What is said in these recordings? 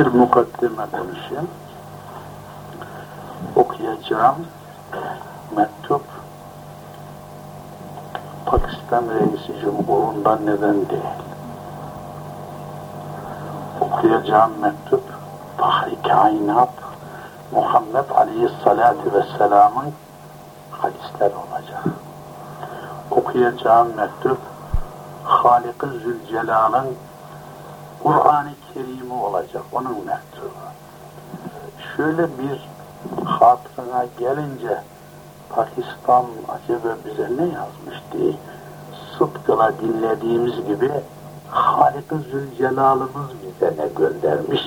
bir mukaddime konuşayım. Okuyacağım mektup Pakistan Reisi Cumhurundan neden değil. Okuyacağım mektup Fahri Kainat Muhammed Aleyhisselatü Vesselam'ın hadisler olacak. Okuyacağım mektup Halik-i Zülcelal'ın Kur'an-ı Kerim'i olacak, onun mektubu. Şöyle bir hatırına gelince Pakistan acaba bize ne yazmış diye dinlediğimiz gibi Halik-i Zülcelal'ımız bize ne göndermiş.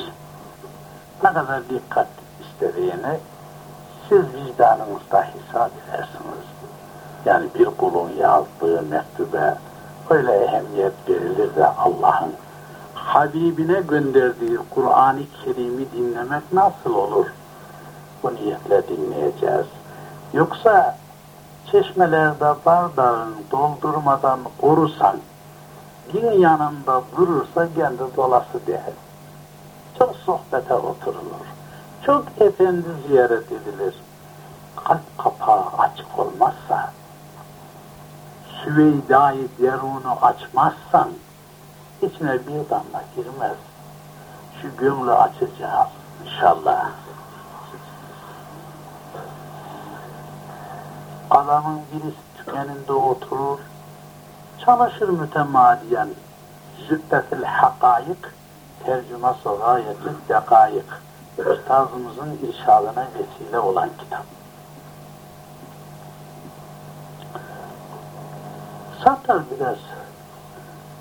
Ne kadar dikkat istediğini siz vicdanınızda hesap edersiniz. Yani bir kulun yazdığı mektube öyle ehemmiyet verilir de Allah'ın Habibine gönderdiği Kur'an-ı Kerim'i dinlemek nasıl olur? Bu niyetle dinleyeceğiz. Yoksa çeşmelerde bardağın doldurmadan korusan, din yanında durursa kendi dolası değil. Çok sohbete oturulur. Çok efendi ziyaret edilir. Kalp kapağı açık olmazsa, Süveyda-i derunu açmazsan, içine bir damla girmez. Şu gönlü açacağız inşallah. Adamın birisi tükeninde oturur, çalışır mütemadiyen. Zübbetil hakayık, tercüması gayetli dekayık. Üstazımızın irşadına vesile olan kitap. Zaten biraz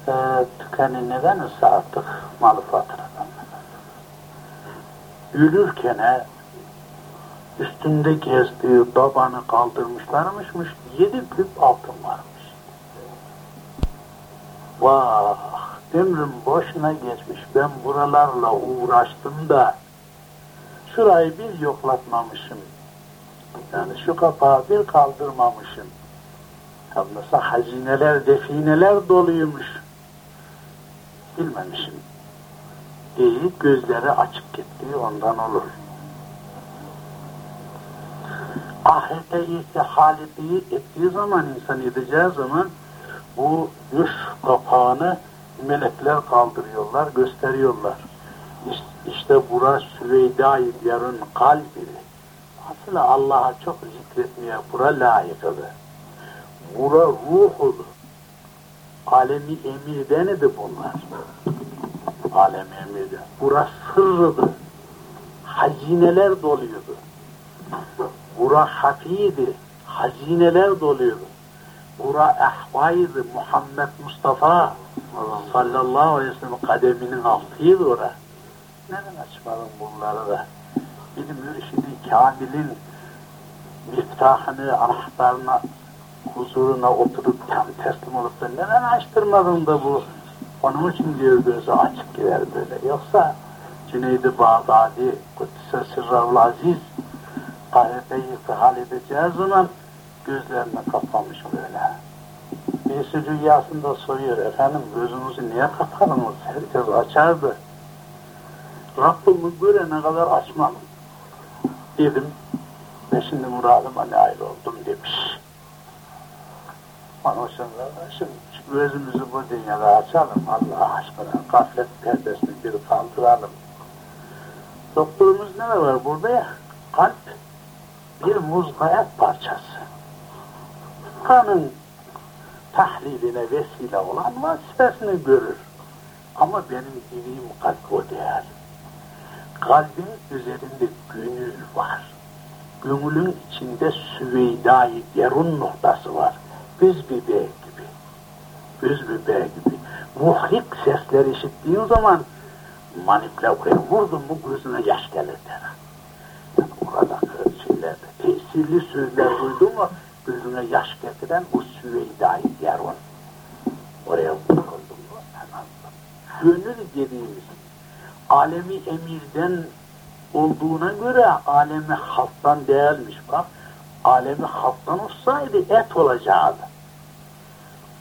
e, tükeni neden ise artık malı fatıradan. Yürürken üstünde gezdiği babanı kaldırmışlarmışmış, yedi küp altın varmış. Vah, ömrüm boşuna geçmiş, ben buralarla uğraştım da şurayı bir yoklatmamışım. Yani şu kapağı bir kaldırmamışım. Nasıl hazineler, defineler doluymuş. Bilmemişim. İyi, gözleri açık gitti, ondan olur. Ahirete irtihaleti ettiği zaman, insan edeceği zaman bu düş kapağını melekler kaldırıyorlar, gösteriyorlar. İşte, işte burası Süveyda-i Diyar'ın kalbi. Aslında Allah'a çok zikretmeye bura layıkıdır. Bura ruhudur. Alemi emirden idi bunlar. Alemi emirden. Bura sırrıdır. Hazineler doluyordu. Bura hafiydi. Hazineler doluyordu. Bura ehvaydı. Muhammed Mustafa sallallahu aleyhi ve sellem kademinin altıydı ora. Neden açmadın bunları da? Bir mürşidi kamilin miftahını, anahtarını huzuruna oturup tam teslim olup da neden açtırmadın da bu? Onun için diyor gözü açık gider böyle. Yoksa Cüneyd-i Bağdadi, Kuddise Sırravul Aziz, ahirete irtihal edeceği zaman gözlerini kapamış böyle. Birisi rüyasında soruyor, efendim gözünüzü niye kapadınız? Herkes açardı. Rabbimi görene kadar açmam. Dedim, ve şimdi muradıma nail oldum demiş. Onun için kardeşim, gözümüzü bu dünyada açalım Allah aşkına. Gaflet perdesini bir kaldıralım. Doktorumuz ne var burada ya? Kalp bir muzgayet parçası. Kanın tahliline vesile olan vazifesini görür. Ama benim bildiğim kalp o değil. Kalbin üzerinde gönül var. Gönülün içinde süveyda-i derun noktası var göz bebeği gibi, göz bebeği gibi muhrik sesler işittiğin zaman manipüle vurdun mu gözüne yaş gelir der. Yani oradaki şeylerde tesirli sözler duydun mu gözüne yaş getiren o süveyda-i derun. Oraya vurdun mu hemen. Gönül dediğimiz alemi emirden olduğuna göre alemi halktan değermiş bak. Alemi halktan olsaydı et olacaktı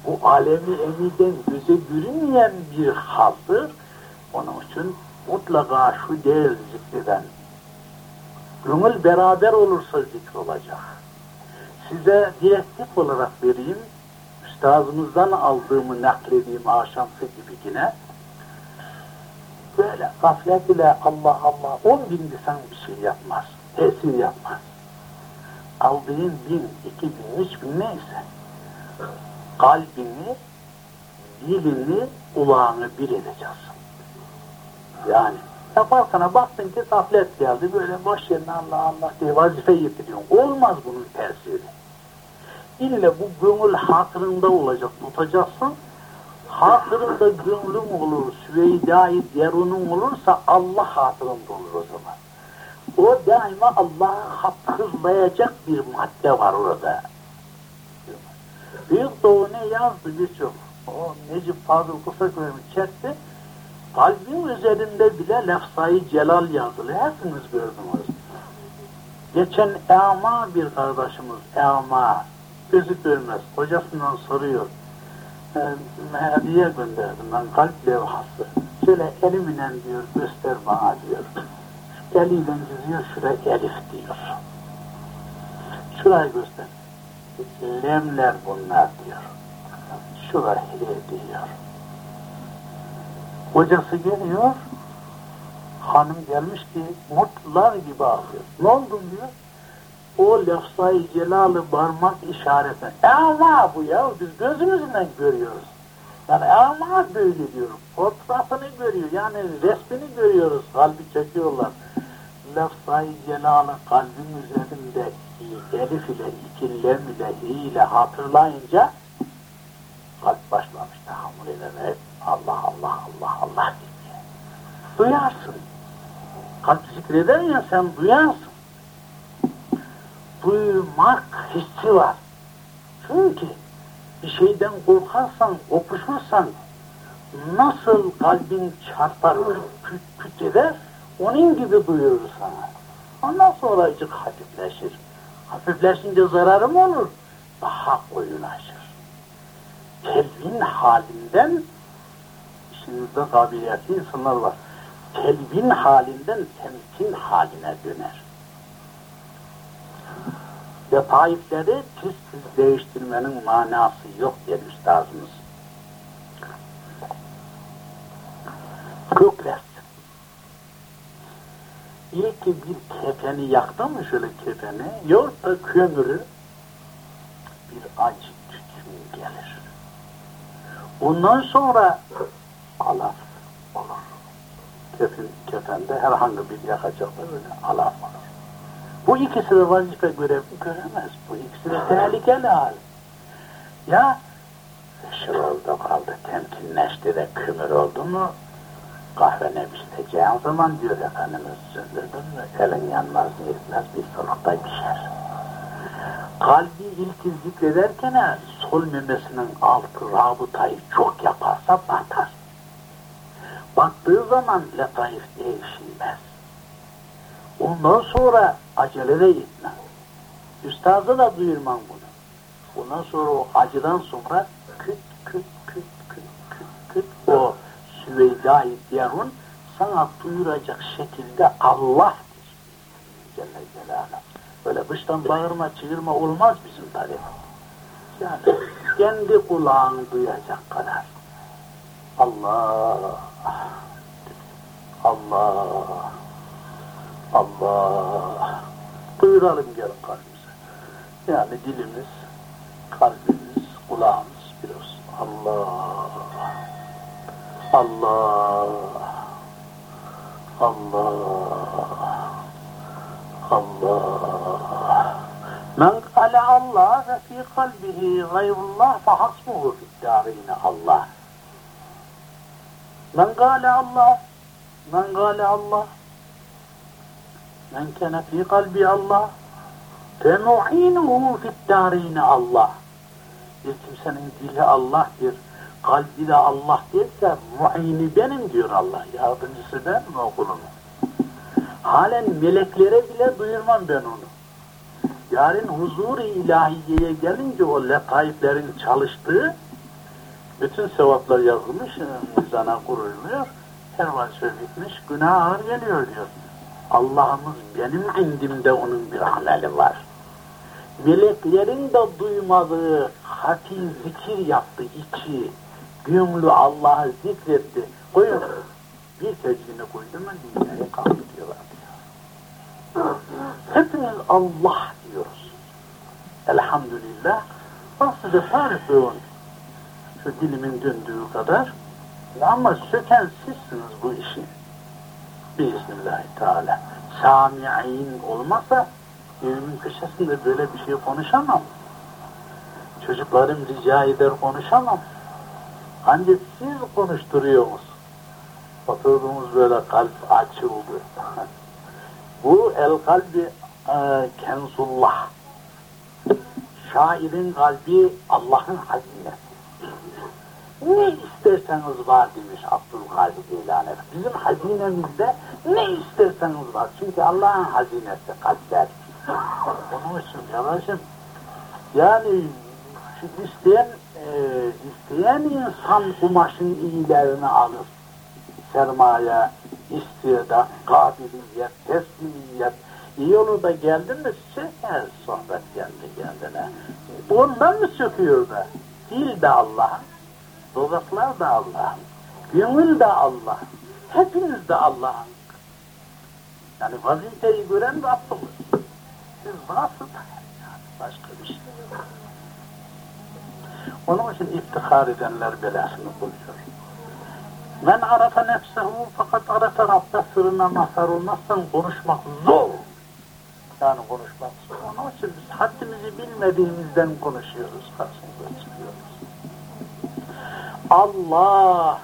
bu alemi emiden göze görünmeyen bir haldır. Onun için mutlaka şu değil zikreden. Gönül beraber olursa zikr olacak. Size direktif olarak vereyim, üstazımızdan aldığımı nakledeyim akşamsı gibi yine. Böyle gaflet ile Allah Allah on bin lisan bir şey yapmaz, tesir yapmaz. Aldığın bin, iki bin, üç bin neyse, kalbini, dilini, kulağını bir edeceksin. Yani yaparken baktın ki gaflet geldi, böyle boş yerine Allah Allah diye vazife yitiriyorsun. Olmaz bunun tesiri. İlle bu gönül hatırında olacak, tutacaksın. Hatırında gönlün olur, süveyda-i derunun olursa Allah hatırında olur o zaman. O daima Allah'ı hatırlayacak bir madde var orada. Büyük Doğu ne yazdı birçok. O Necip Fazıl Kısaköy'ümü çekti. Kalbin üzerinde bile lafzayı celal yazılı. Hepiniz gördünüz. Geçen Eama bir kardeşimiz, Eama, gözü görmez, hocasından soruyor. E, hediye gönderdim ben, kalp levhası. Şöyle elimle diyor, göster bana diyor. Eliyle çiziyor, şuraya elif diyor. Şurayı göster. Lemler bunlar diyor. Şuraya he diyor. Hocası geliyor, hanım gelmiş ki mutlular gibi ağlıyor. Ne oldu diyor. O lafzayı celalı parmak işareti. Ama bu ya, biz gözümüzle görüyoruz. Yani ama böyle diyorum. Fotoğrafını görüyor, yani resmini görüyoruz, kalbi çekiyorlar. Lafzayı celalı kalbin üzerinde elif ile, iki lem ile, ile hatırlayınca kalp başlamış tahammül ederek Allah Allah Allah Allah diye. Duyarsın. Kalp zikreder ya sen duyarsın. Duymak hissi var. Çünkü bir şeyden korkarsan, okuşursan nasıl kalbin çarpar, küt küt eder, onun gibi duyurur sana. Ondan sonra acık hafifleşir. Hafifleşince zararı mı olur? Daha koyulaşır. Telvin halinden, işinizde kabiliyetli insanlar var. Telvin halinden temkin haline döner. Ve taifleri tiz tiz değiştirmenin manası yok der üstazımız. Köklersin. İyi ki bir kefeni yaktın mı şöyle kefeni, yok da kömürü bir acı tütün gelir. Ondan sonra alaf olur. Kefen, kefende herhangi bir yakacakta böyle alaf olur. Bu ikisi de vazife görev göremez. Bu ikisi de tehlikeli hal. Ya meşhur oldu kaldı, temkinleşti de kümür oldu mu kahvene pişireceğin zaman diyor Efendimiz söndürdün mü elin yanmaz yetmez bir solukta pişer. Kalbi ilk zikrederken sol memesinin altı rabıtayı çok yaparsa batar. Baktığı zaman letaif değişilmez. Ondan sonra acele de gitme. Üstaza da duyurmam bunu. Ondan sonra o acıdan sonra küt küt küt küt küt küt o Süveyda-i Diyarun sana duyuracak şekilde Allah Celle Celaluhu. Böyle dıştan bağırma çığırma olmaz bizim tabi. Yani kendi kulağın duyacak kadar. Allah Allah Allah. Duyuralım gelin kalbimize. Yani dilimiz, kalbimiz, kulağımız biraz. Allah. Allah. Allah. Allah. Men kale Allah ve fi kalbihi gayrullah fe hasbuhu fid Allah. Men kale Allah. Men kale Allah Men kene fi kalbi Allah fe mu'inuhu fid Allah Bir kimsenin dili Allah'tır kalbi de Allah derse muayini benim diyor Allah. Yardımcısı ben mi okulumu? Halen meleklere bile duyurmam ben onu. Yarın huzur-i ilahiyeye gelince o letaiflerin çalıştığı bütün sevaplar yazılmış, mizana kurulmuyor. Kervansöz bitmiş, günah ağır geliyor diyor. Allah'ımız benim indimde onun bir ameli var. Meleklerin de duymadığı hafi zikir yaptı içi. Gümlü Allah'ı zikretti. Koyun. Bir tecrübini koydu mu dünyayı kaldırıyorlar diyor. Hepimiz Allah diyoruz. Elhamdülillah. Tarif yoğun. Şu dilimin döndüğü kadar. Ama söken sizsiniz bu işi. Bismillahirrahmanirrahim. Teala. Sami'in olmasa evimin köşesinde böyle bir şey konuşamam. Çocuklarım rica eder konuşamam. Ancak siz konuşturuyorsunuz. Oturduğumuz böyle kalp açıldı. Bu el kalbi e, kenzullah. Şairin kalbi Allah'ın hazinesi. Ne isterseniz var demiş Abdülkadir Geylani. Bizim hazinemizde ne isterseniz var. Çünkü Allah'ın hazinesi kalpler. Onun için yavaşım. Yani isteyen, e, isteyen insan kumaşın iyilerini alır. Sermaye, istidat, kabiliyet, teslimiyet, iyi onu da geldi mi söker sohbet geldi kendine. Ondan mı söküyor da? Dil de Allah'ın, dudaklar da Allah'ın, gönül de Allah, hepiniz de Allah'ın. Yani vazifeyi gören Rabbimiz. Siz nasıl yani başka bir şey yok. Onun için iftihar edenler belasını buluyor. Men arafa nefsehu fakat arafa Rabbe sırrına mazhar olmazsan konuşmak zor. Yani konuşmak zor. Onun için biz haddimizi bilmediğimizden konuşuyoruz, karşımıza çıkıyoruz. Allah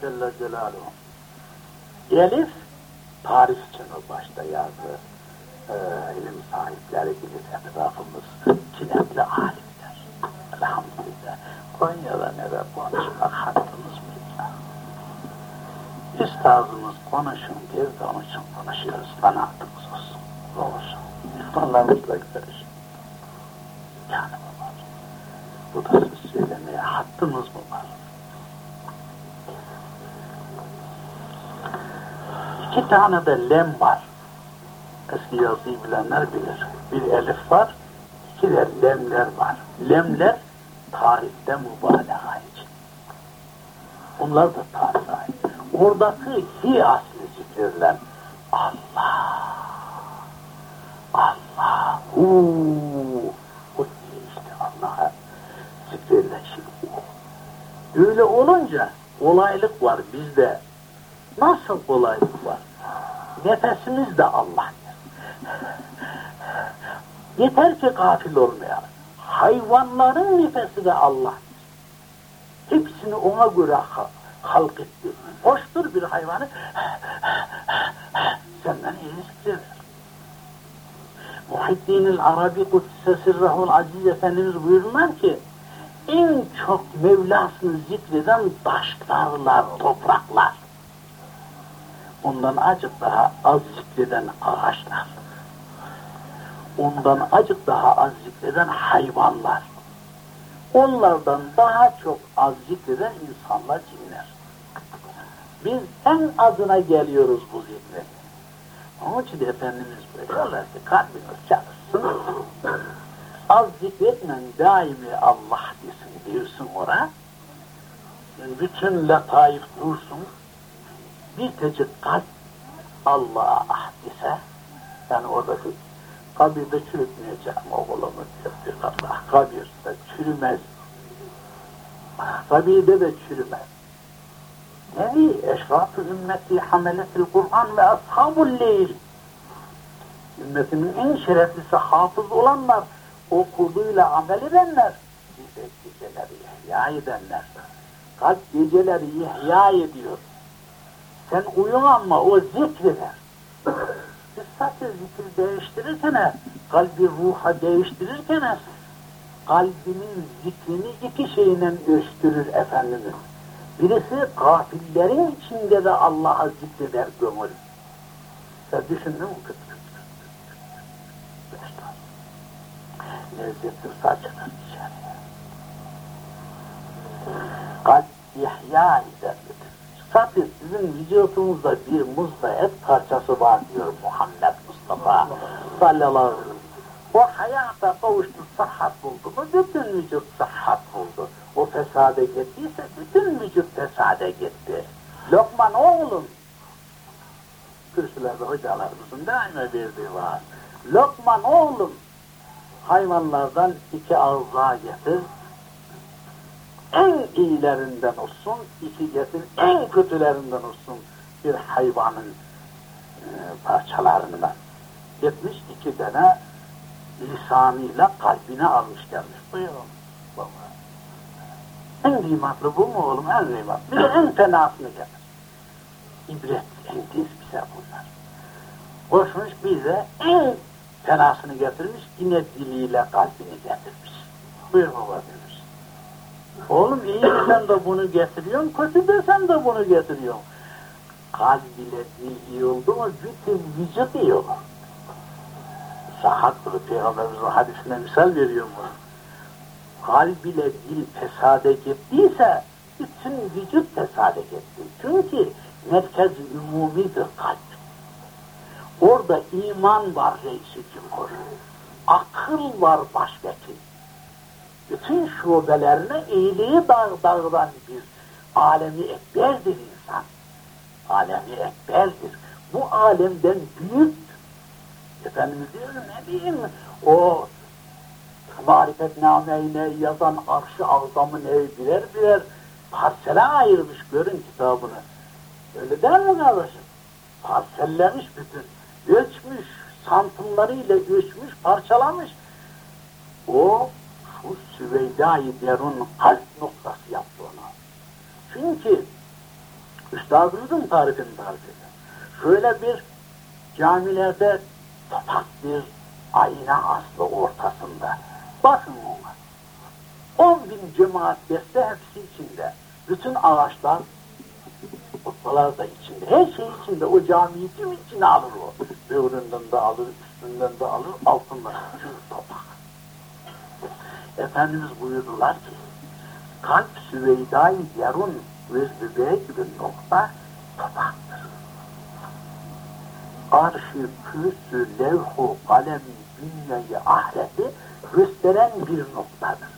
Celle Celaluhu. Elif tarif için o başta yazdı. Ee, ilim sahipleri bilir etrafımız kinetli alimler. Elhamdülillah. Konya'da neler konuşmak hakkımız bilmez. Üstazımız konuşun diye de onun için konuşuyoruz. Kanaatımız olsun. Olsun. İftarlarımızla gideriz. Yani bu var. Bu da siz söylemeye hakkımız mı var? İki tane de lem var. Eski yazıyı bilenler bilir. Bir elif var, iki de lemler var. Lemler tarifte mübalağa için. Onlar da tarife. Oradaki hi asli zikredilen Allah, Allah, huu, o işte Allah'a zikredilen şey. Öyle olunca kolaylık var bizde. Nasıl kolaylık var? Nefesimiz de Allah'tır. Yeter ki gafil olmayalım. Hayvanların nefesi de Allah'tır. Hepsini ona göre halk etti. Hoştur bir hayvanı senden iyi zikredir. Muhiddin-i Arabi Kuddise Sirrahul Aziz Efendimiz buyururlar ki en çok Mevlasını zikreden taşlarlar, topraklar. Ondan acık daha az zikreden ağaçlar. Ondan acık daha az zikreden hayvanlar. Onlardan daha çok az zikreden insanlar, cinler. Biz en azına geliyoruz bu zikre. Onun için Efendimiz buyuruyorlar ki kalbiniz çalışsın. Az zikretmen daimi Allah desin, diyorsun ora. Bütün letaif dursun. Bir tecik kalp Allah'a ahdise, yani oradaki kabirde çürütmeyeceğim oğlumu diyor Allah. Kabirde çürümez. Kabirde de çürümez. Yani eşraf-ı ümmeti hameletil Kur'an ve ashabul leyl. Ümmetimin en şereflisi hafız olanlar, okuduğuyla amel edenler, geceleri ihya edenler. Kalp geceleri ihya ediyor. Sen uyun ama o zikreder. Sadece zikir değiştirirken, kalbi ruha değiştirirken, kalbinin zikrini iki şeyle ölçtürür Efendimiz. Birisi gafillerin içinde de Allah'a zikreder gömül. Sen düşündün mü? Kıt kıt kıt kıt kıt. Lezzetli saçılır içeriye. Kalp ihya eder. Zaten sizin vücudunuzda bir muzda et parçası var diyor Muhammed Mustafa sallallahu aleyhi ve sellem. O hayata kavuştu, sıhhat buldu mu bütün vücut sıhhat buldu. O fesade gittiyse bütün vücut fesade gitti. Lokman oğlum, kürsülerde hocalarımızın daima verdiği var. Lokman oğlum, hayvanlardan iki ağza getir, en iyilerinden olsun, iki getir, en kötülerinden olsun bir hayvanın e, parçalarından. Gitmiş iki tane lisanıyla kalbine almış gelmiş. Buyurun baba. En kıymetli bu mu oğlum? En kıymetli. Bir de en fenasını getir. İbret, endiz bize bunlar. Koşmuş bize en fenasını getirmiş, yine diliyle kalbini getirmiş. Buyur baba demiş. Oğlum iyi sen de bunu getiriyorsun, kötü desen de bunu getiriyorsun. Kalb ile dil iyi oldu mu bütün vücut iyi olur. Sahattır Peygamberimizin hadisine misal veriyorum bunu. Kalb ile dil fesade gittiyse bütün vücut fesade gitti. Çünkü merkez umumidir kalp. Orada iman var reisi cumhur. Akıl var başvekil. Bütün şubelerine iyiliği dağ dağılan bir alemi ekberdir insan. Alemi ekberdir. Bu alemden büyük Efendimiz diyor ne diyeyim o marifetnameyle yazan arşı azamın evi birer birer parsele ayırmış görün kitabını. Öyle der mi kardeşim? Parsellemiş bütün. Ölçmüş, santimlarıyla ölçmüş, parçalamış. O şu Süveyda-i Derun kalp noktası yaptı ona. Çünkü üstadımızın tarifini tarif ediyor. Şöyle bir camilerde topak bir ayna aslı ortasında. Bakın ona. On bin cemaat beste hepsi içinde. Bütün ağaçlar, otlar da içinde. Her şey içinde. O camiyi tüm içine alır o. Böğründen de alır, üstünden de alır, altından. Çünkü topak. Efendimiz buyurdular ki, kalp süveyda-i yarun ve gibi nokta topaktır arşı, kürsü, levhu, kalemi, dünyayı, ahireti gösteren bir noktadır.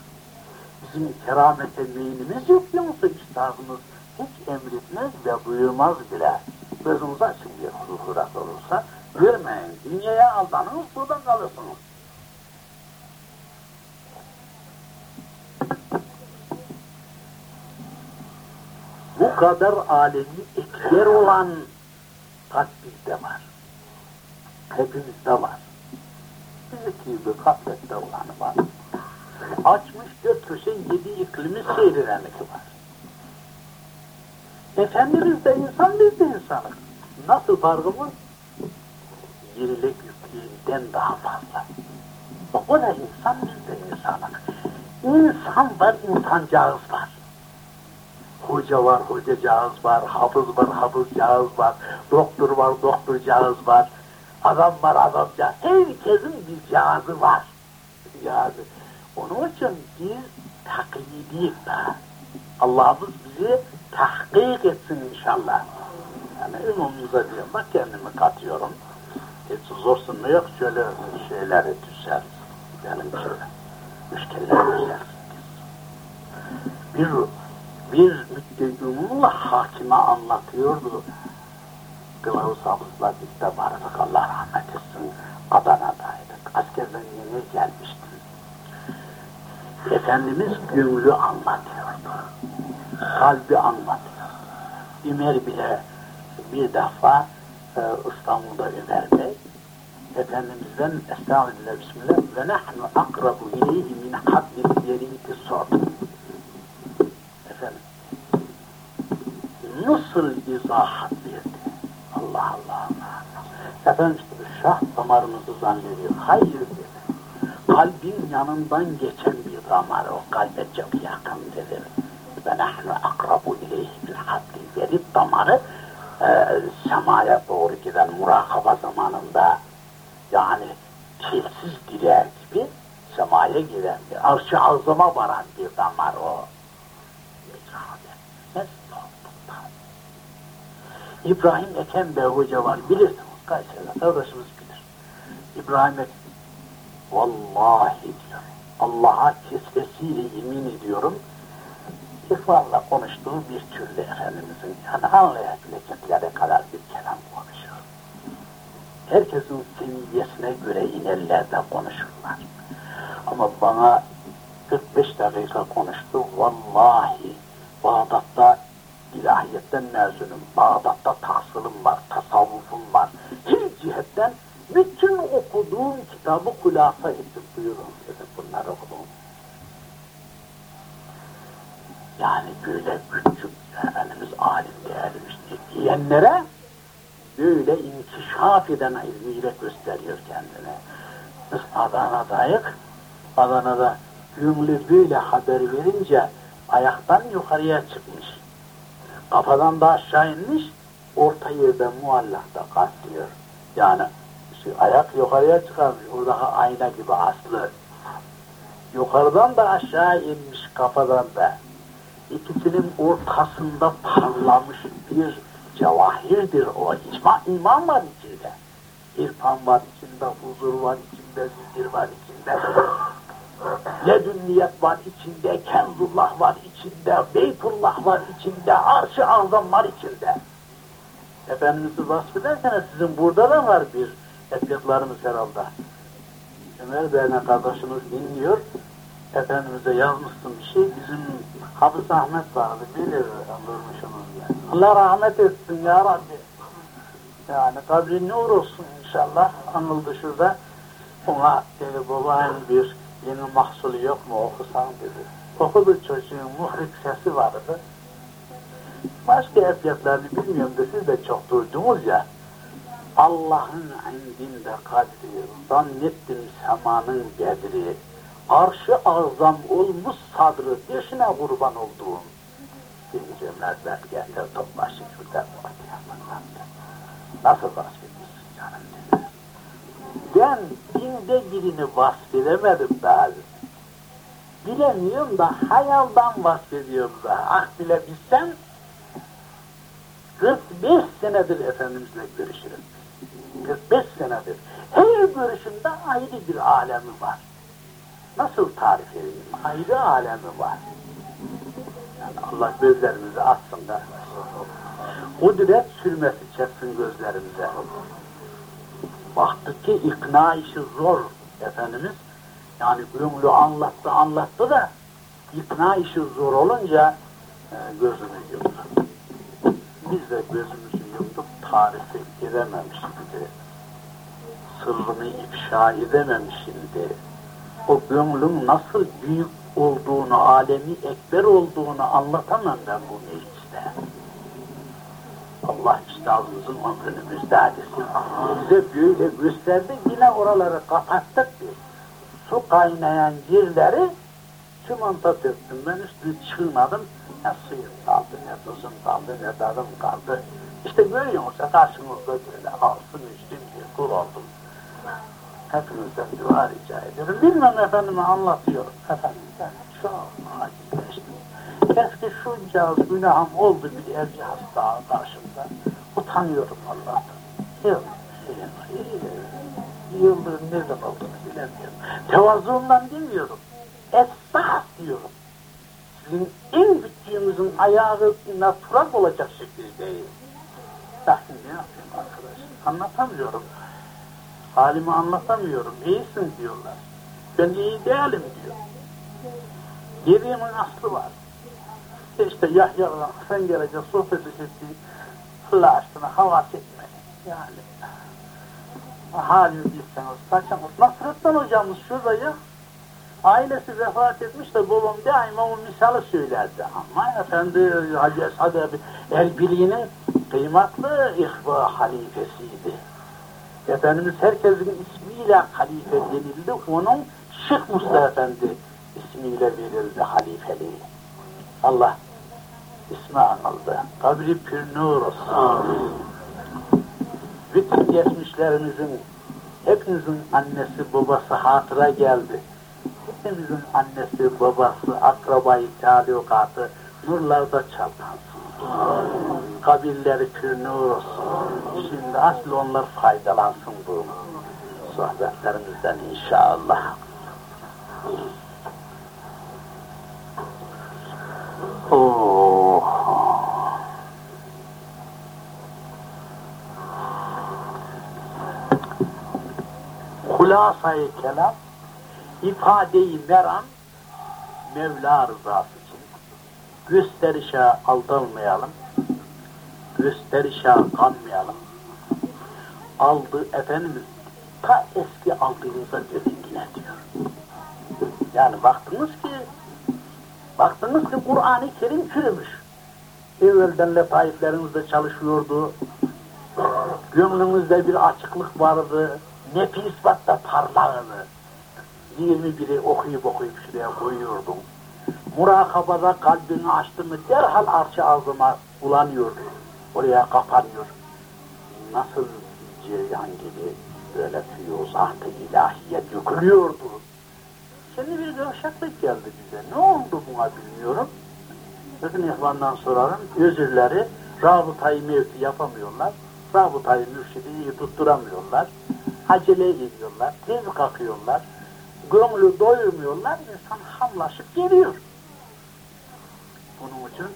Bizim keramete meyilimiz yok diyor musun üstadımız? Hiç emretmez ve buyurmaz bile. Gözünüz açın bir huzurat olursa, görmeyin, dünyaya aldanınız, burada kalırsınız. Bu kadar alemi ekber olan kalp bizde var hepimizde var. Bizdeki bir gaflette olanı var. Açmış dört köşe yedi iklimi seyredenlik var. Efendimiz de insan, biz de insanız. Nasıl farkımız? Yerilik yüklüğünden daha fazla. O da insan, biz de insanız. İnsan var, insancağız var. Hoca var, hocacağız var, hafız var, hafızcağız var, doktor var, doktorcağız var, Adam var adamca. Herkesin bir cihazı var. Cihazı. Onun için biz taklidiyiz daha. Allah'ımız bizi tahkik etsin inşallah. Yani umumuza diyorum. Bak kendimi katıyorum. Hiç zorsun mu yok şöyle şeyleri düşer. Benim şöyle. Düşer. Bir, bir müddetümünle hakime anlatıyordu. Kılavuz Hafız'la biz de vardık Allah rahmet etsin. Adana'daydık. Askerden yeni gelmiştim. Efendimiz gönlü anlatıyordu. Kalbi anlatıyor. Ömer bile bir defa e, İstanbul'da Ömer Bey Efendimiz'den Estağfirullah Bismillah ve nahnu akrabu ileyhi min hablil yeriyeti sordu. Efendim nasıl izahat verdi? Allah Allah Allah. Efendim işte şah damarımızı zannediyor. Hayır dedi. Kalbin yanından geçen bir damar o kalbe çok yakın dedi. Ve nahnu akrabu ileyhi bil habli. Verip damarı e, semaya doğru giden murakaba zamanında yani kilsiz direği gibi semaya giden bir arş-ı azama varan bir damar o. İbrahim Eken Bey Hoca var, bilirsiniz Kayseri'de, kardeşimiz bilir. İbrahim Eken, vallahi diyor, Allah'a kesresiyle yemin ediyorum, ihvanla konuştuğu bir türlü Efendimizin, yani anlayabilecekleri kadar bir kelam konuşuyor. Herkesin seviyesine göre inerlerde konuşurlar. Ama bana 45 dakika konuştu, vallahi Bağdat'ta ilahiyetten mezunum, Bağdat'ta tahsilim var, tasavvufum var. Her cihetten bütün okuduğum kitabı kulasa ettim buyurun dedim bunları okudum. Yani böyle küçük Efendimiz alim değermiş diyenlere böyle inkişaf eden ilmiyle gösteriyor kendini. Biz Adana'dayız, Adana'da Gümlü böyle haber verince ayaktan yukarıya çıkmış. Kafadan da aşağı inmiş, orta yerde muallakta katlıyor. Yani şu ayak yukarıya çıkarmış, orada ayna gibi aslı. Yukarıdan da aşağı inmiş kafadan da. İkisinin ortasında parlamış bir cevahirdir o. İman, iman var içinde. İrfan var içinde, huzur var içinde, zikir var içinde. Ledünniyet var içinde, Kenzullah var içinde, Beytullah var içinde, Arş-ı Azam var içinde. Efendimiz'i vasfederseniz sizin burada da var bir etyatlarımız herhalde. Ömer Bey'le kardeşiniz dinliyor. Efendimiz'e yazmışsın bir şey. Bizim Hafız Ahmet vardı. Bilir durmuşsunuz yani. Allah rahmet etsin ya Rabbi. Yani kabri nur olsun inşallah. Anıldı şurada. Ona dedi babanın bir yeni mahsulü yok mu okusan dedi. Okudu çocuğun muhrik sesi vardı. Başka etyatlarını bilmiyorum da siz de çok duydunuz ya. Allah'ın indinde kadri, zannettim semanın bedri, arşı azam olmuş sadrı, deşine kurban olduğum. Deyince mezbet getir topla şükürden ortaya Nasıl vasfetmişsin canım dedi. Ben dinde birini vasfedemedim bazı. Bilemiyorum da hayaldan vasfediyorum da. Ah bile bilsem 45 senedir Efendimizle görüşürüm. 45 senedir. Her görüşümde ayrı bir alemi var. Nasıl tarif edeyim? Ayrı alemi var. Yani Allah gözlerimizi açsın da. Kudret sürmesi çeksin gözlerimize. Baktık ki ikna işi zor Efendimiz. Yani gümlü anlattı anlattı da ikna işi zor olunca e, gözünü yumdu. Biz de gözümüzü yumduk tarifi edememişimdi. Sırrını ifşa edememişimdi. O gönlün nasıl büyük olduğunu, alemi ekber olduğunu anlatamam ben bu mecliste. Allah üstadımızın ömrünü müjdat etsin. Bize böyle gösterdi, yine oraları kapattık biz. Su kaynayan yerleri çimento döktüm. Ben üstüne çıkmadım. Ne suyum kaldı, ne tuzum kaldı, ne tadım kaldı. İşte görüyor musun karşımızda böyle alsın üstüm diye kul oldum. Hepinizden dua rica ederim. Bilmem efendime anlatıyorum. Efendim ben çok acizleştim. Eski şunca günahım oldu bir Ercihaz Dağı karşımda. Utanıyorum Allah'tan. Yok. Yıldır nereden olduğunu bilemiyorum. Tevazuundan demiyorum. Esbah diyorum. Sizin en küçüğümüzün ayağına turak olacak şekilde. Lakin ne yapayım arkadaş? Anlatamıyorum. Halimi anlatamıyorum. İyisin diyorlar. Ben iyi değilim diyor. Geriyemin aslı var. İşte Yahya'la sen gelecek sohbet edeceksin. Allah aşkına havas etme. Yani halini bilseniz kaçamaz. Nasrettin hocamız şurada ya. Ailesi vefat etmiş de babam daima o misali söylerdi. Ama efendi Hacı Esad Erbili'nin kıymetli ihva halifesiydi. Efendimiz herkesin ismiyle halife denildi. Onun Şık Mustafa Efendi ismiyle verildi halifeliği. Allah ismi anıldı. Kabri pür nur. Bütün geçmişlerimizin hepinizin annesi babası hatıra geldi. Hepimizin annesi babası akrabayı talukatı nurlarda çalkansın. Kabirleri pür olsun. Şimdi asıl onlar faydalansın bu sohbetlerimizden inşallah. Oh. Hulasayı kelam, ifadeyi meram, Mevla rızası. Gösterişe aldanmayalım, gösterişe kanmayalım. Aldı Efendimiz ta eski aldığınıza dönün yine diyor. Yani baktınız ki baktınız ki Kur'an-ı Kerim çürümüş. Evvelden letaiflerinizde çalışıyordu. Gönlünüzde bir açıklık vardı. Nefi ispatta parlardı. 21'i okuyup okuyup şuraya koyuyordum. Murakabada kalbini açtı mı derhal arşı ağzıma ulanıyordu. Oraya kapanıyor. Nasıl cereyan gibi böyle fiyuz artı ilahiye dökülüyordu. Şimdi bir gevşeklik geldi bize. Ne oldu buna bilmiyorum. Bütün ihvandan sorarım. Özürleri rabıtayı mevki yapamıyorlar. Rabıtayı mürşidi tutturamıyorlar. Acele ediyorlar. Tez kalkıyorlar. Gönlü doyurmuyorlar. İnsan hamlaşıp geliyor. Bunun için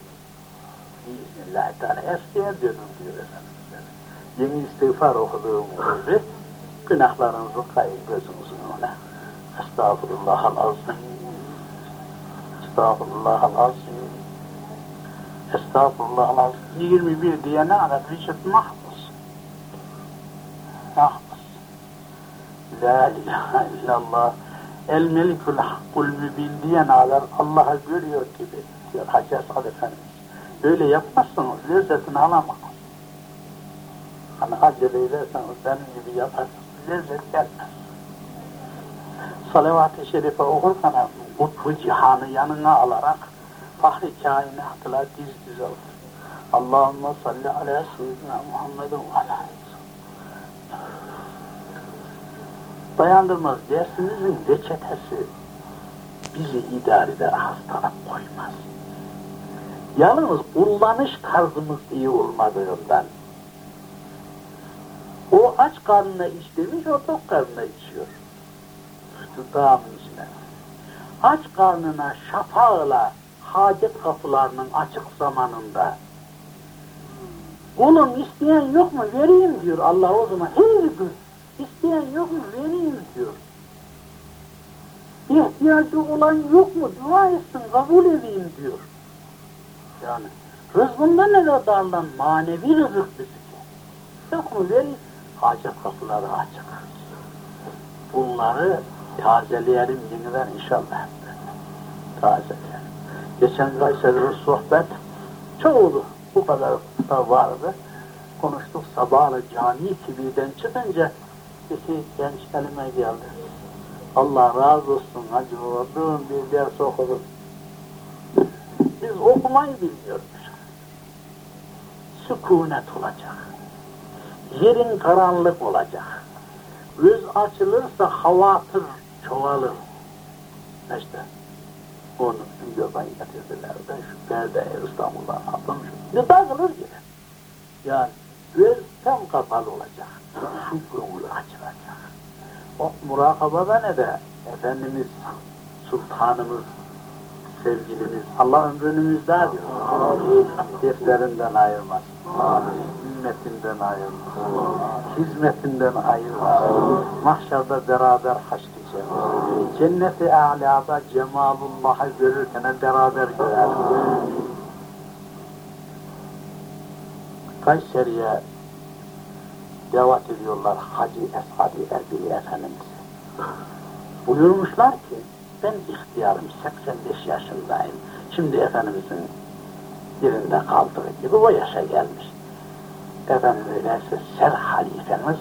Bismillahirrahmanirrahim. Eskiye dönün diyor Efendimiz. Yeni istiğfar okuduğum gibi günahlarınızı kayın gözünüzün önüne. Estağfurullahal azim. Estağfurullahal azim. Estağfurullahal azim. 21 diye ne adet Richard Mahfuz. Mahfuz. La ilahe illallah. El melikul hakkul mübin diyen aler Allah'ı görüyor gibi diyor Hacı Esad Efendimiz. Böyle yapmazsanız lezzetini alamaz. Hani acele ederseniz benim gibi yaparsanız lezzet gelmez. Salavat-ı Şerife okurken kutbu cihanı yanına alarak fahri kainatla diz diz olur. Allahümme salli ala seyyidina Muhammedin ve ala Dayandırmaz dersimizin reçetesi bizi idare eder, hastalık koymaz. Yalnız kullanış tarzımız iyi olmadığından o aç karnına iç demiş, o tok karnına içiyor. Dudağımın içine. Aç karnına şafağla hacet kapılarının açık zamanında Kulum isteyen yok mu vereyim diyor Allah o zaman. Her gün isteyen yok mu vereyim diyor. İhtiyacı olan yok mu dua etsin kabul edeyim diyor. Yani rızkında ne kadardan manevi rızık bizi. Yok mu vereyim. Hacet kapıları açık. Bunları tazeleyelim yeniden inşallah. Tazeleyelim. Geçen Kayseri'nin sohbet çoğulu bu kadar da vardı. Konuştuk sabahla cami TV'den çıkınca iki genç elime geldi. Allah razı olsun hacı oldum bir ders okudum. Biz okumayı bilmiyoruz. Sükunet olacak. Yerin karanlık olacak. Göz açılırsa havatır çoğalır. İşte onu videodan getirdiler. Ben şu perde İstanbul'dan aldım. Bir dağılır gibi. Yani göz tam kapalı olacak. Şu gönül açılacak. O murakabada ne de Efendimiz, Sultanımız, sevgilimiz, Allah ömrünü. Defterinden ayırmaz. Ümmetinden ayırmaz. Hizmetinden ayırmaz. Mahşerde beraber içeriz. Cenneti a'lada cemalullah'ı görürken beraber görer. Kayseri'ye davet ediyorlar Hacı Esadi Erbili Efendimiz. Buyurmuşlar ki ben ihtiyarım 85 yaşındayım. Şimdi Efendimizin yerinde kaldığı gibi o yaşa gelmiş. Efendim öyleyse ser halifemiz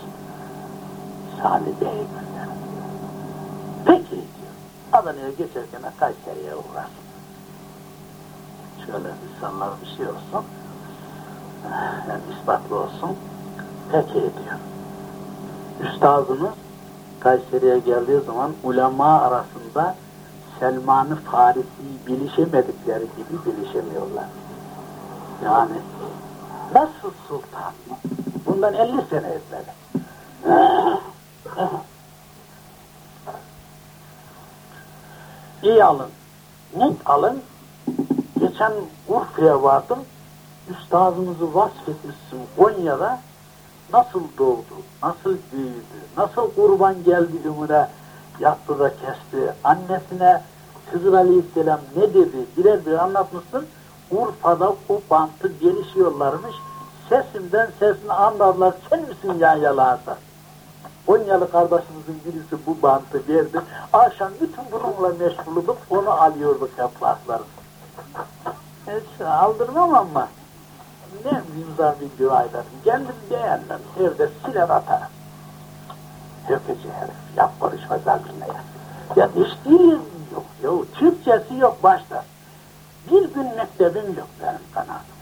Sami gönderin. Peki diyor. Adana'ya geçerken Kayseri'ye uğrarsın. Şöyle insanlar bir şey olsun. Yani ispatlı olsun. Peki diyor. Üstazımız Kayseri'ye geldiği zaman ulema arasında Selman-ı Farisi'yi bilişemedikleri gibi bilişemiyorlar. Yani nasıl sultan? Bundan 50 sene evvel. İyi alın. Net alın. Geçen Urfa'ya vardım. Üstadımızı vasfetmişsin Konya'da. Nasıl doğdu, nasıl büyüdü, nasıl kurban geldi ömüre, yattı da kesti. Annesine Hızır Aleyhisselam ne dedi birer bir anlatmışsın. Urfa'da bu bantı gelişiyorlarmış. Sesimden sesini anladılar. Sen misin ya yalansa? Konyalı kardeşimizin birisi bu bantı verdi. Akşam bütün bununla meşgul olup onu alıyorduk yaprakları. Hiç aldırmam ama ne imza video aylarım. Kendim beğenmem. Evde siler atarım. Öpücü herif. Yap konuşma zalimle ya. Hiç değil yok. Ya, Türkçesi yok başta. Bir gün mektebim yok benim kanaatim.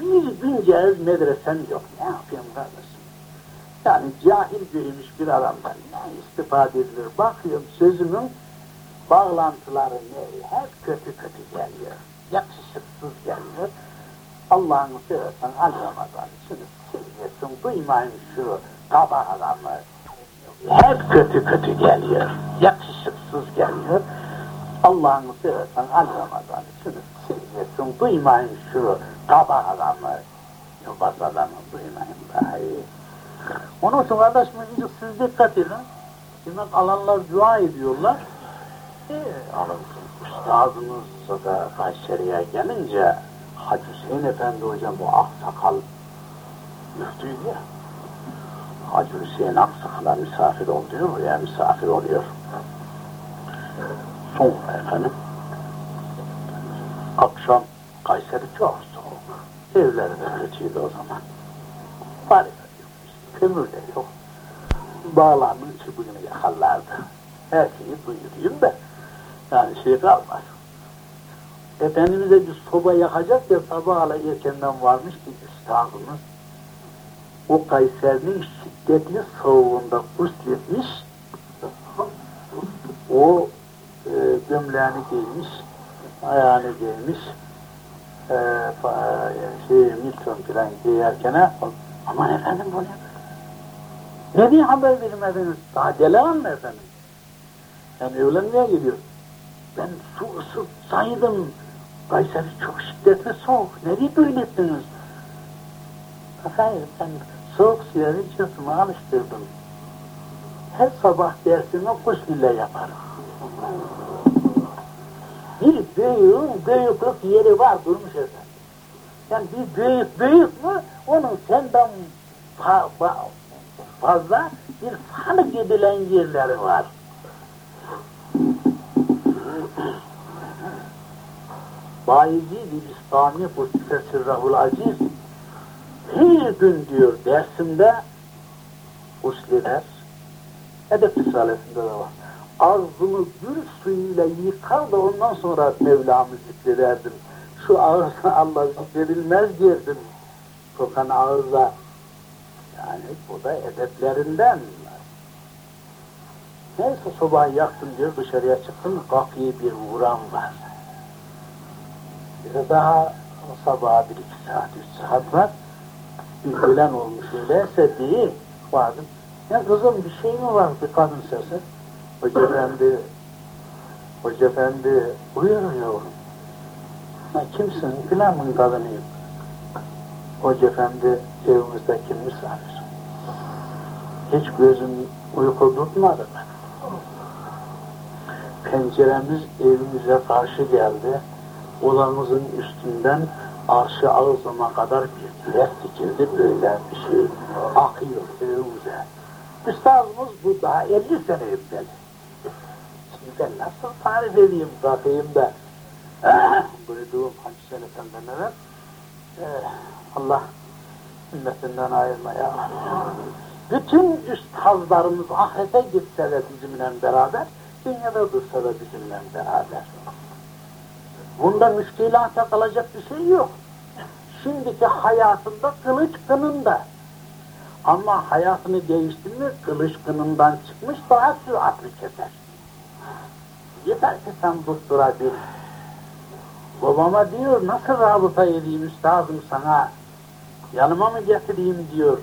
Bir gün caiz medresem yok. Ne yapayım kardeşim? Yani cahil büyümüş bir adamdan ne istifade edilir? Bakıyorum sözümün bağlantıları ne? Hep kötü kötü geliyor. Yakışıksız geliyor. Allah'ını seversen al Ramazan şunu silmesin, duymayın şu kaba adamı. Hep kötü kötü geliyor. Yakışıksız geliyor. Allah'ını seversen al Ramazan şunu silmesin, duymayın şu kaba adamı. Yobaz adamı duymayın daha iyi. Onun için kardeşim iyice siz dikkat edin. Demek alanlar dua ediyorlar. E, alınsın. Üstadımız da Kayseri'ye gelince Hacı Hüseyin Efendi hocam bu aksakal müftüydü ya. Hacı Hüseyin Aksakal'a misafir oluyor ya misafir oluyor. Sonra efendim akşam Kayseri çok soğuk. Evleri de kötüydü o zaman. Bari kömür de yok. Bağlarının çubuğunu yakarlardı. Her şeyi duyurayım da yani şey kalmaz. Efendimiz'e bir soba yakacak ya sabahla erkenden varmış ki üstadımız o Kayseri'nin şiddetli soğuğunda gusletmiş o e, gömleğini giymiş ayağını giymiş e, fa, şey milton falan giyerken aman efendim bu ne ne diye haber vermediniz daha delihan mı efendim? Yani öğlenmeye gidiyor ben su ısıt saydım Kayseri çok şiddetli soğuk. Nereye böyle ettiniz? Hayır, ben soğuk suya vücudumu alıştırdım. Her sabah dersimi gusülle yaparım. Bir büyüğün büyüklük yeri var durmuş efendim. Yani bir büyük büyük mü, onun senden fa fa fazla bir fanı gidilen yerleri var. Bayezid-i Bistami Kuddise Sirrahul Aziz her gün diyor dersimde usleder, edep risalesinde de var. Ağzımı gül suyuyla yıkar da ondan sonra Mevlam'ı zikrederdim. Şu ağızda Allah zikredilmez derdim. Sokan ağızda. Yani bu da edeplerinden. Neyse sabah yaktım diyor dışarıya çıktım kapıyı bir vuran var. Bir daha sabah bir iki saat, üç saat var. Ölen olmuş öyleyse değil. Vardım. Ya kızım bir şey mi var bir kadın sesi? Hoca efendi, hoca efendi buyur yavrum. Ha, kimsin? Filanın kadınıyım. Hoca efendi evimizde kim misafir? Hiç gözüm uyku tutmadı mı? Penceremiz evimize karşı geldi odamızın üstünden arşı ağzıma kadar bir güneş dikildi böyle bir şey akıyor evimize. Üstadımız bu daha 50 sene evvel. Şimdi ben nasıl tarif edeyim bakayım da duyduğum Hacı Sen Efendi'ne eh, Allah ümmetinden ayırma ya. Bütün üstazlarımız ahirete gitse de bizimle beraber, dünyada dursa da bizimle beraber. Bunda müşkilata kalacak bir şey yok. Şimdiki hayatında kılıç kınında. Ama hayatını değiştirme kılıç kınından çıkmış daha süratli keser. Yeter ki sen doktora bir Babama diyor nasıl rabıta edeyim üstadım sana? Yanıma mı getireyim diyor.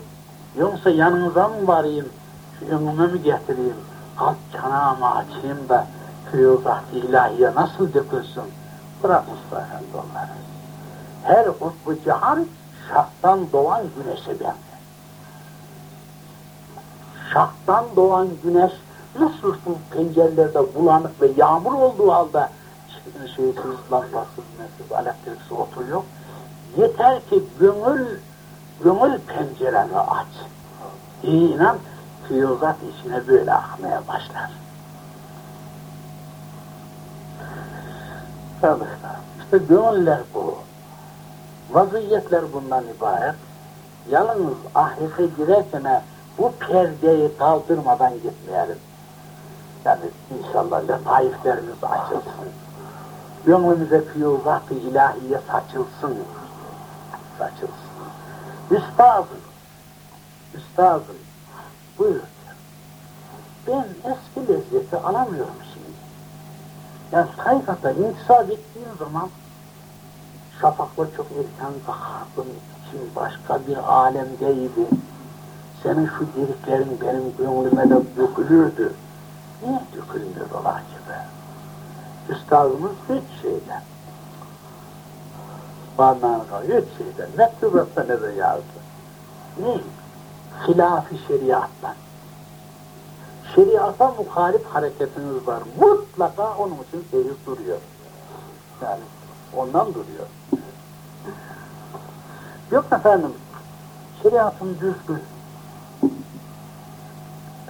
Yoksa yanınıza mı varayım? Şu önüme mi getireyim? Kalk çanağımı açayım da fiyuzat ilahiye nasıl dökülsün? Bırak Mustafa Efendi onları. Her kutbu cihan şahtan doğan güneşe benzer. Şahtan doğan güneş nasıl bu pencerelerde bulanık ve yağmur olduğu halde şeysiz, lambasız, mesiz, elektriksiz oturuyor. Yeter ki gönül, gönül pencereni aç. İnan, fiyuzat içine böyle akmaya başlar. Kardeşler, işte gönüller bu. Vaziyetler bundan ibaret. Yalnız ahirete girerken bu perdeyi kaldırmadan gitmeyelim. Yani inşallah letaiflerimiz açılsın. Gönlümüze fiyuzat-ı ilahiye saçılsın. Saçılsın. Üstadım, üstadım, buyur. Ben eski lezzeti alamıyorum. Yani hakikaten intisap ettiğim zaman şafakla çok erken kalkardım. Şimdi başka bir alemdeydi. Senin şu dediklerin benim gönlüme de dökülürdü. Niye dökülmüyor ola gibi? Üstadımız üç şeyden. Barnağına üç şeyden. Mektubatta ne de yazdı? Ne? Hilaf-ı şeriattan. Şeriata muhalif hareketiniz var. Mutlaka onun için seyir duruyor. Yani ondan duruyor. Yok efendim, şeriatın düzgün.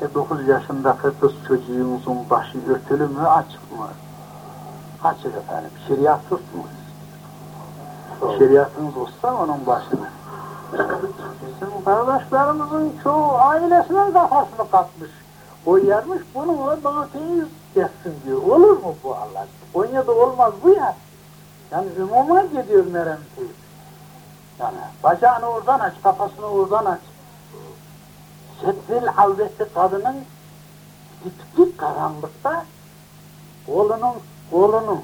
E 9 yaşındaki kız çocuğumuzun başı örtülü mü açık mı? Açık efendim, şeriatsız mı? Şeriatınız olsa onun başını. Bizim kardeşlerimizin çoğu ailesinin kafasını katmış. O yermiş bununla bana teyze geçsin diyor. Olur mu bu Allah? Konya'da olmaz bu ya. Yani ümuma gidiyor Meryem teyze. Yani bacağını oradan aç, kafasını oradan aç. Setril avveti kadının diptik karanlıkta oğlunun, oğlunun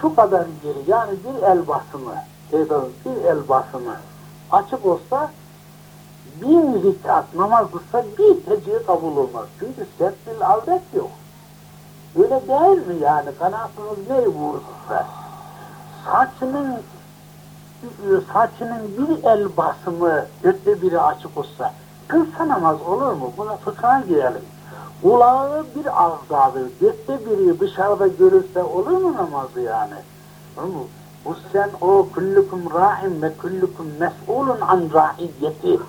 şu kadar yeri yani bir el basımı, bir el basımı açık olsa bin rikat namaz kılsa bir teciği kabul olmaz. Çünkü setril avret yok. Öyle değil mi yani? Kanaatınız ne hususta? Saçının saçının bir el basımı dörtte biri açık olsa kılsa namaz olur mu? Buna fıkha girelim. Kulağı bir ağzadır, dörtte biri dışarıda görürse olur mu namazı yani? Olur mu? Bu sen o kullukum ra'in ve kullukum mes'ulun an ra'iyyeti.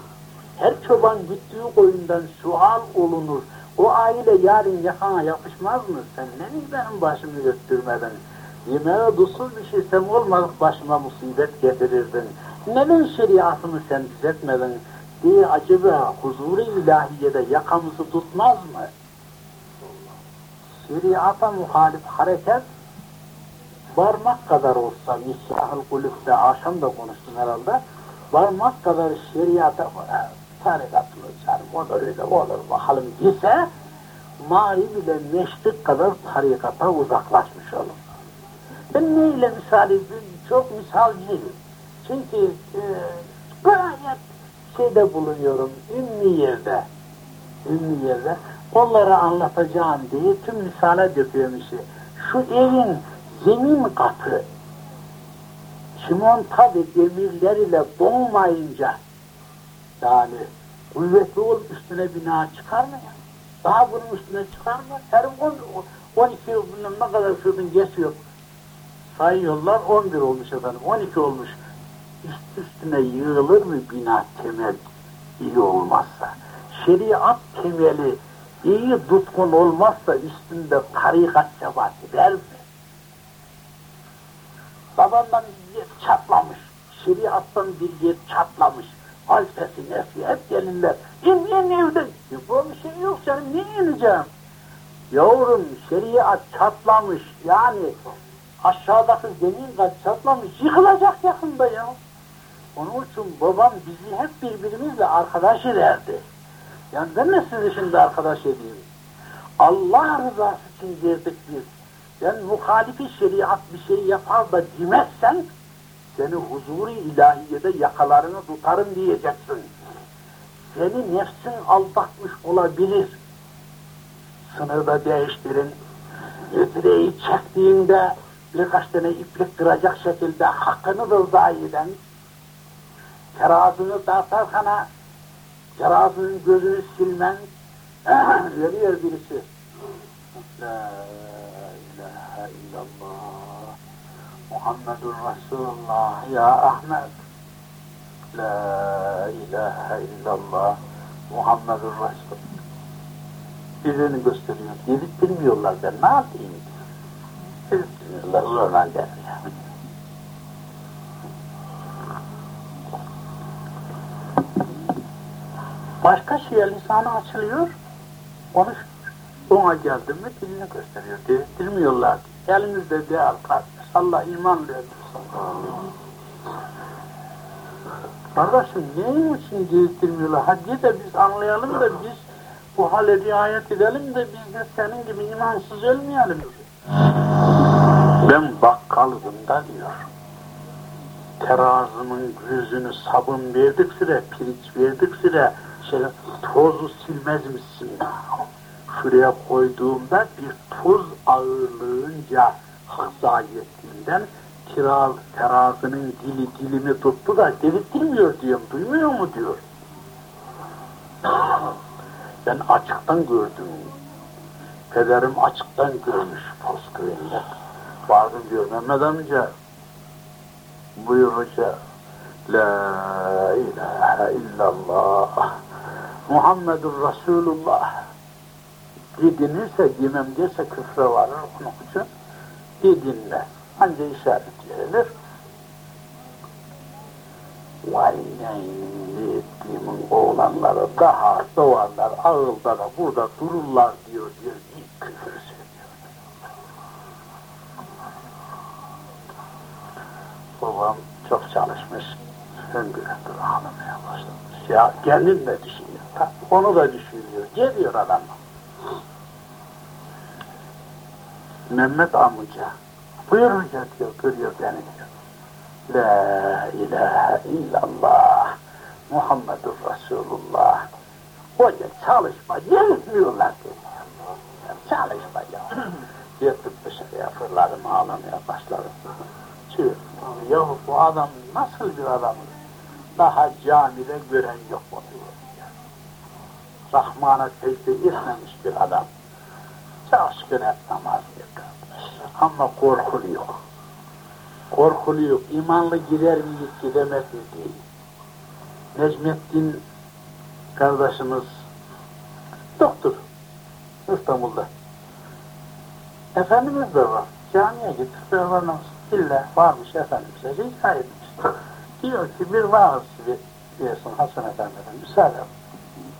Her çoban gittiği koyundan sual olunur. O aile yarın yakana yapışmaz mı? Sen ne mi benim başımı götürmeden? Yemeğe dusuz bir şey sen olmaz başıma musibet getirirdin. Neden şeriatını sen düzeltmedin diye acaba huzuru ilahiyede yakamızı tutmaz mı? Şeriata muhalif hareket varmak kadar olsa Misrahıl Kulüp'te akşam da konuştum herhalde varmak kadar şeriata tarikatını canım o öyle olur bakalım dese mari bile meşrik kadar tarikata uzaklaşmış olur. Ben neyle misal edeyim? Çok misal değil. Çünkü e, gayet şeyde bulunuyorum, ünlü yerde. Ünlü yerde. Onları anlatacağım diye tüm misale döküyorum işi. Şu evin zemin katı, çimon ve demirler ile yani kuvvetli ol üstüne bina çıkar mı ya? Daha bunun üstüne çıkar mı? Her 12 ne kadar şuradan geçiyor sayıyorlar 11 olmuş efendim 12 olmuş. Üst üstüne yığılır mı bina temel iyi olmazsa? Şeriat temeli iyi tutkun olmazsa üstünde tarikat sebat eder mi? Babandan bir çatlamış, şeriattan bir yer çatlamış, alfesi, nefsi hep gelinler. İn in evden. Ya bu bir şey yok canım, niye ineceğim? Yavrum şeriat çatlamış, yani aşağıdaki zemin kat çatlamış, yıkılacak yakında ya. Onun için babam bizi hep birbirimizle arkadaş ederdi. Yani ben de sizi şimdi arkadaş edeyim. Allah rızası için girdik biz. sen muhalifi şeriat bir şey yapar da demezsen seni huzuru ilahiyede yakalarını tutarım diyeceksin. Seni nefsin aldatmış olabilir. Sınırda değiştirin. Üfreyi çektiğinde birkaç tane iplik kıracak şekilde hakkını zayi eden, terazını dağıtarkana terazının gözünü silmen veriyor birisi. La ilahe illallah Muhammedun Resulullah ya Ahmet La ilahe illallah Muhammedun Resul Birini gösteriyor. Gidip bilmiyorlar ben ne yapayım? Gidip bilmiyorlar. Oradan der ya. Başka şeye lisanı açılıyor, konuş. Ona geldi mi dilini gösteriyor. Bilmiyorlar. Elimizde değer kardeş. Allah iman verdi. Kardeşim neyin için değiştirmiyorlar? Hadi de biz anlayalım da biz bu hale riayet edelim de biz de senin gibi imansız ölmeyelim. Ben bakkalım da diyor. Terazımın yüzünü sabun verdik süre, pirinç verdik süre, şey, tozu silmez misin? Şuraya koyduğumda bir toz ağırlığınca hızayetinden kiral terazının dili dilimi tuttu da devirtmiyor diyorum, duymuyor mu diyor. Ben açıktan gördüm. Pederim açıktan görmüş Posköy'ünde. Vardım diyor Mehmet amca. Buyur hoca. La ilahe illallah. Muhammedur Resulullah. Dedinirse, demem derse küfre varır onun için. Dedinle. Anca işaret verilir. Vay neyini ettiğimin oğlanları daha doğarlar, ağılda da burada dururlar diyor diyor. İlk küfür söylüyor. Babam çok çalışmış. Hüngüredir ağlamaya başlamış. Ya kendin de düşünüyor. Onu da düşünüyor. Geliyor adam. Mehmet amca. Buyur hoca diyor. Görüyor beni diyor. La ilahe illallah Muhammedur Resulullah Hoca çalışma, yetmiyorlar diyor. Çalışma ya. Yatıp dışarıya fırlarım, ağlamaya başlarım. Çünkü yahu bu adam nasıl bir adam? Daha camide gören yok mu diyor. Rahman'a secde etmemiş bir adam. Çalışkın et namaz kılmış. Ama korkulu yok. Korkulu yok. İmanlı gider miyiz, gidemez mi değil. Necmettin kardeşimiz doktor İstanbul'da. Efendimiz de var. Camiye gittik beraber İlla varmış Efendimiz'e rica etmiş. Diyor ki bir vaaz versin Hasan Efendi'den. Müsaade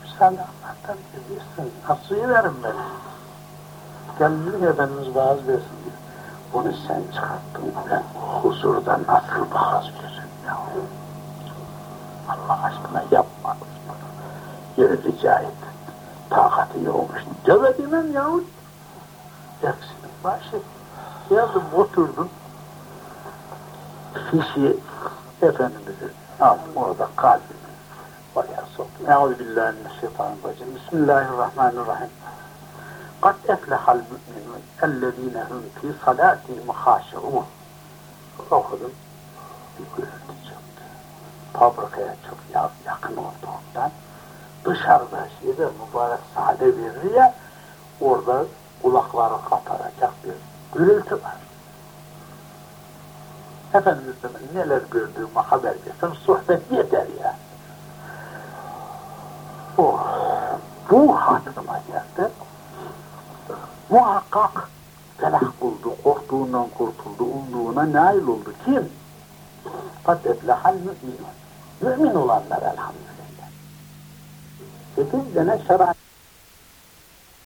Müsaade Allah'tan bir versin. Hasuyu verin beni. Geldi Efendimiz vaaz versin diyor. Bunu sen çıkarttın. Ben huzurda nasıl veririm ya? Allah aşkına yapma. Yeri rica et. Takati yokmuş. Döve demem yahut. Hepsinin başı. Geldim oturdum. Fişi Efendimiz'i aldım orada kalbimi. Bayağı soktum. Euzubillahimineşşeytanirracim. Bismillahirrahmanirrahim. قد أفلح المؤمنون الذين هم في صلاتهم خاشعون okudum bir gürültü çıktı. Fabrikaya çok yakın olduğundan dışarıda şeyde mübarek sade verir ya orada kulakları kaparacak bir gürültü var. Efendimiz'den neler gördüğümü haber versem sohbet yeter ya. Oh, bu hatırıma geldi muhakkak felah buldu, korktuğundan kurtuldu, umduğuna nail oldu. Kim? Kad eflehal müminun. Mümin olanlar elhamdülillah. Sekiz tane şer'a